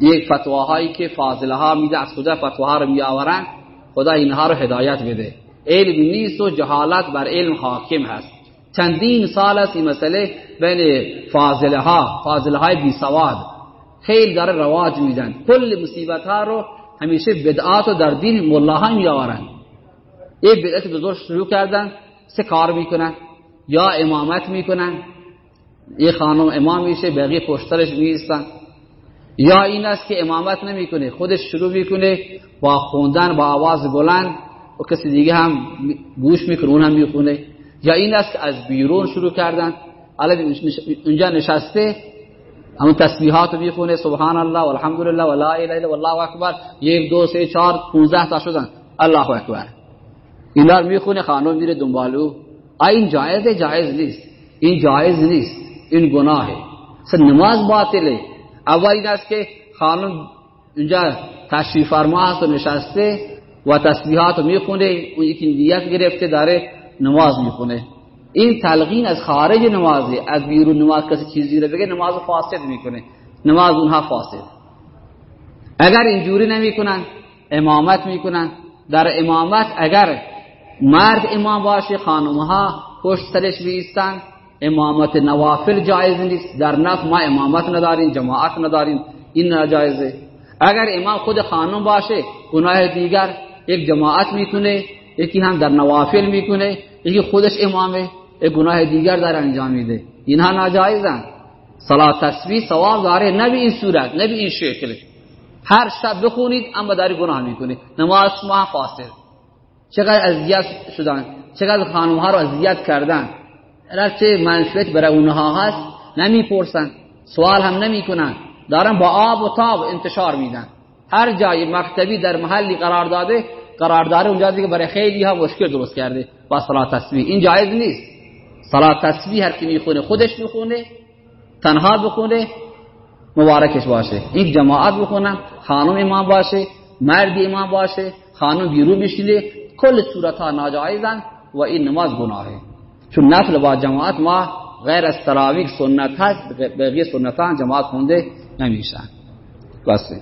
یک فتواهایی که فاضله ها میده از خدا فتواها رو میآورن؟ خدا اینها رو هدایت بده. علم نیست و جهالت بر علم حاکم هست. چندین سال است این مسئله بین فاضله ها فاضله های بی سواد. خیلی داره رواج میدن. کل مصیبت ها رو همیشه بدعات رو در دین ملاها می آورن یک بدعت بزرگ شروع کردن سه کار می‌کنن. یا امامت می‌کنن. یه خانم امام میشه بقیه پشترش میستن یا این است که امامت نمی‌کنه خودش شروع می‌کنه با خوندن با آواز بلند و کسی دیگه هم گوش می‌کنه اون هم می‌خونه. یا این است که از بیرون شروع کردن. الان اونجا نشسته همون تسبیحات می‌خونه. سبحان الله والحمدلله ولا اله الا الله اکبر. یک دو سه چهار 15 تا شدن. الله اکبر. اینا رو می‌خونه خانم میره دنبالو این جایز جایز نیست. این جایز نیست. این گناهه. سن نماز باطله. اول این است که خانم اونجا تشریف فرما هست و نشسته و تسبیحات رو می‌خونه اون یکی نیت گرفته داره نماز می‌خونه. این تلقین از خارج نمازه از بیرون نماز کسی چیزی رو بگه نماز فاسد می‌کنه. نماز اونها فاسد. اگر اینجوری نمی‌کنن امامت می‌کنن. در امامت اگر مرد امام باشه خانمها پشت سرش بیستن امامت نوافل جایز نیست در نفس ما امامت نداریم جماعت نداریم این ناجایزه اگر امام خود خانم باشه گناه دیگر یک جماعت می‌کنه یکی هم در نوافل می‌کنه یکی خودش امامه یک گناه دیگر در انجام میده. اینها ناجایزن. صلات تسبیح ثواب داره نه به این صورت نه به این شکل. هر شب بخونید اما داری گناه می‌کنید نماز شما فاسد چقدر اذیت شدن چقدر خانم ها رو اذیت کردن. چه منفعت برای اونها هست نمی‌پرسن. سوال هم نمی‌کنن. دارن با آب و تاب انتشار میدن. هر جای مکتبی در محلی قرار داده قرار داره اونجا دیگه برای خیلی ها مشکل درست کرده. با صلات تسبیح. این جایز نیست. صلات تسبیح هر کی می‌خونه خودش می‌خونه تنها بخونه مبارکش باشه. این جماعت بخونن خانم امام باشه مرد امام باشه خانم بیرون بشینه کل صورت ها ناجایزن و این نماز گناهه. چون نفل با جماعت ما غیر از تراویح سنت هست بقیه سنت ها جماعت خونده نمیشن. بسه